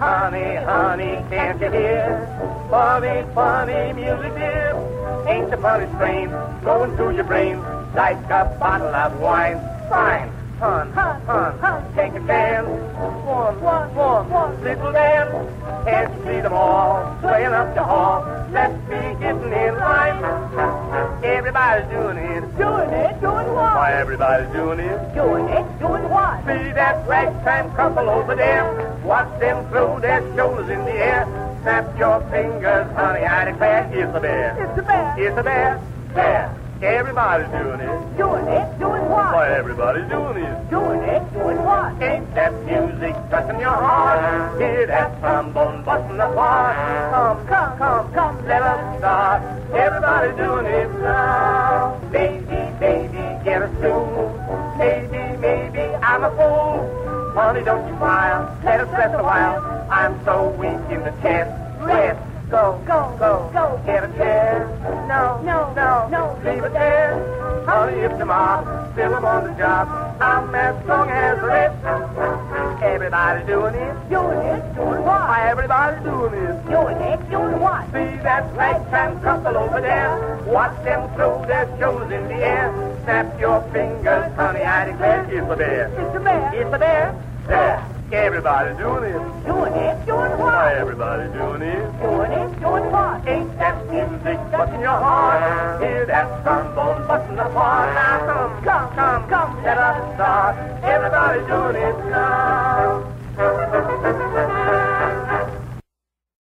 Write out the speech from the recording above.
Honey, honey, can't you hear? Funny, funny music, dear. Ain't the funny strain going through your brain like a bottle of wine? Fine, hun, hun, hun, take a chance. One, one, one, one, little dance. Can't you see them all swaying up the hall? Let's be getting in line. Everybody's doing it. Doing it, doing what? Why, everybody's doing it. Doing it, doing what? See that ragtime couple over there? Watch them throw their shoulders in the air. Snap your fingers, honey, I declare it's a bear. It's a bear. It's a bear. Bear. Everybody's doing it. Doing it, doing what? Why, everybody's doing it. Doing it, doing what? Ain't that music touching your heart? Hear that trombone busting apart. Come, come, come, come, let us start. Everybody's doing it now. Baby, baby, get a stool. Maybe, maybe I'm a fool. Honey, don't you smile. Let us rest a while. I'm so weak in the chest. Rest. Go, go, go, go. Get a chair. No, No, no, no. Leave it there. Honey, if tomorrow, still I'm on the job. I'm as strong as the rest. Everybody doing it. Doing it, doing what? Why, everybody doing it. Doing it, doing what? See that ragtime couple over there? Watch them throw their shoulders in the air. Snap your fingers, honey, I declare it's a bear. It's a bear. It's a bear. Everybody doing it. Doing it, doing what? Why, everybody doing it. Doing it, doing what? Ain't that music touching your heart? Hear that trombone busting apart. Now come, come, come, come, let us start. Everybody doing it now.